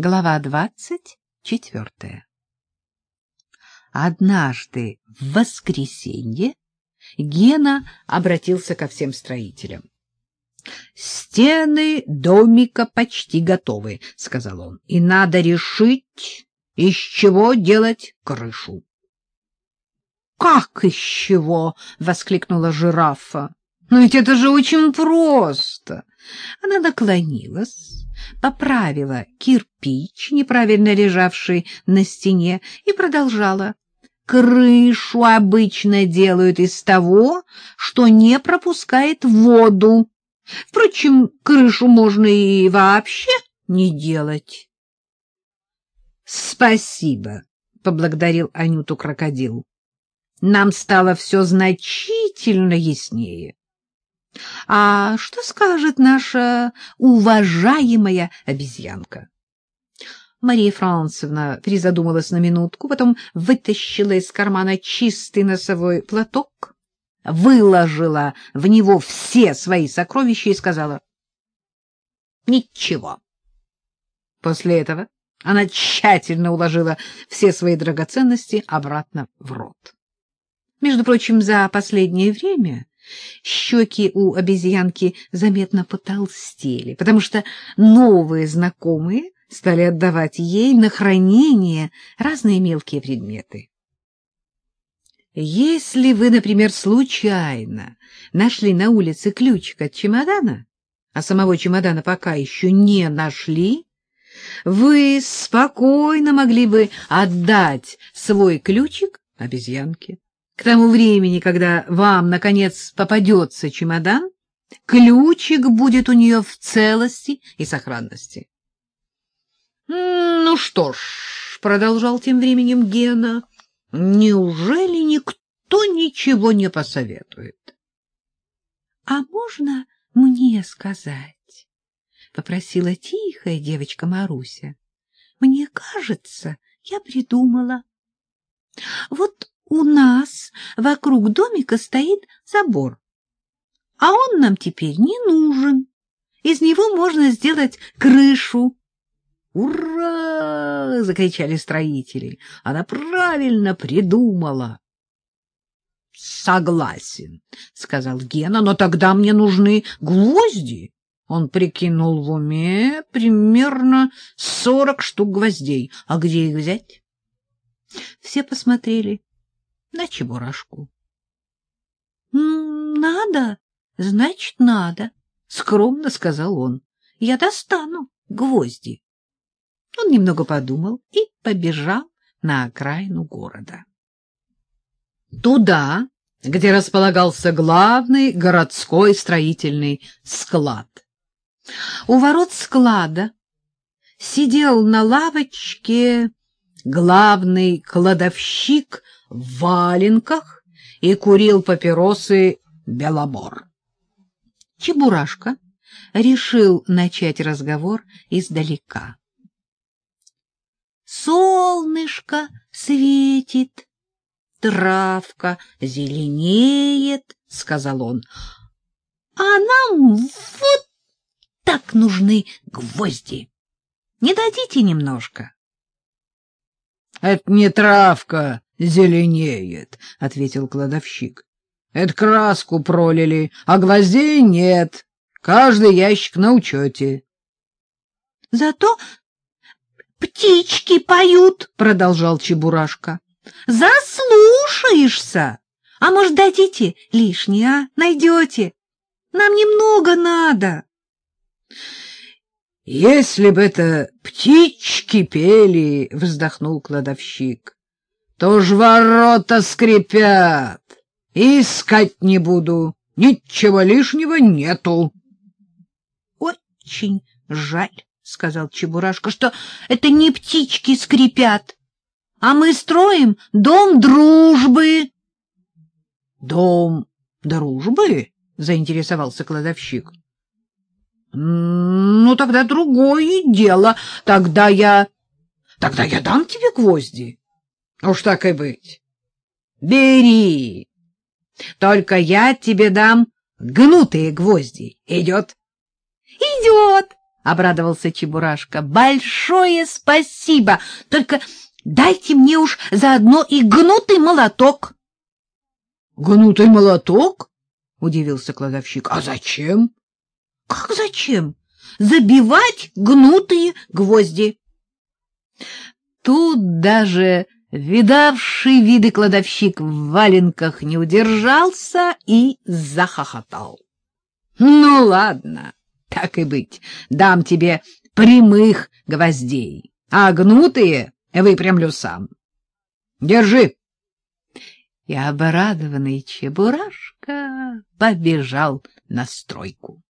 Глава двадцать четвертая. Однажды в воскресенье Гена обратился ко всем строителям. — Стены домика почти готовы, — сказал он, — и надо решить, из чего делать крышу. — Как из чего? — воскликнула жирафа. — Но ведь это же очень просто. Она наклонилась, поправила кирпич, неправильно лежавший на стене, и продолжала. Крышу обычно делают из того, что не пропускает воду. Впрочем, крышу можно и вообще не делать. — Спасибо, — поблагодарил Анюту крокодил. — Нам стало все значительно яснее. А что скажет наша уважаемая обезьянка? Мария Францевна призадумалась на минутку, потом вытащила из кармана чистый носовой платок, выложила в него все свои сокровища и сказала «Ничего». После этого она тщательно уложила все свои драгоценности обратно в рот. Между прочим, за последнее время Щеки у обезьянки заметно потолстели, потому что новые знакомые стали отдавать ей на хранение разные мелкие предметы. Если вы, например, случайно нашли на улице ключик от чемодана, а самого чемодана пока еще не нашли, вы спокойно могли бы отдать свой ключик обезьянке. К тому времени, когда вам, наконец, попадется чемодан, ключик будет у нее в целости и сохранности. — Ну что ж, — продолжал тем временем Гена, — неужели никто ничего не посоветует? — А можно мне сказать? — попросила тихая девочка Маруся. — Мне кажется, я придумала. Вот у нас вокруг домика стоит забор, а он нам теперь не нужен. Из него можно сделать крышу. «Ура!» — закричали строители. «Она правильно придумала!» «Согласен», — сказал Гена, — «но тогда мне нужны гвозди». Он прикинул в уме примерно сорок штук гвоздей. А где их взять? Все посмотрели на чебурашку. — Надо, значит, надо, — скромно сказал он. — Я достану гвозди. Он немного подумал и побежал на окраину города. Туда, где располагался главный городской строительный склад. У ворот склада сидел на лавочке главный кладовщик в валенках и курил папиросы Белобор. Чебурашка решил начать разговор издалека. Солнышко светит, травка зеленеет, — сказал он. — А нам вот так нужны гвозди. Не дадите немножко? — Это не травка, зеленеет, — ответил кладовщик. — Это краску пролили, а гвоздей нет. Каждый ящик на учете. — Зато птички поют, — продолжал Чебурашка. — Заслушаешься. А может, дадите лишнее, а? Найдете? Нам немного надо. — Если бы это птички пели, — вздохнул кладовщик, то ж ворота скрипят. Искать не буду, ничего лишнего нету. — Очень жаль, — сказал Чебурашка, — что это не птички скрипят, а мы строим дом дружбы. — Дом дружбы? — заинтересовался кладовщик. — Ну, тогда другое дело. Тогда я... Тогда я дам тебе гвозди. Уж так и быть. Бери. Только я тебе дам гнутые гвозди. Идет? Идет, обрадовался Чебурашка. Большое спасибо. Только дайте мне уж заодно и гнутый молоток. Гнутый молоток? удивился кладовщик. А зачем? Как зачем? Забивать гнутые гвозди. Тут даже видавший виды кладовщик в валенках не удержался и захохотал. Ну ладно, так и быть, дам тебе прямых гвоздей, а гнутые выпрямлю сам. Держи. И обрадованный Чебурашка побежал на стройку.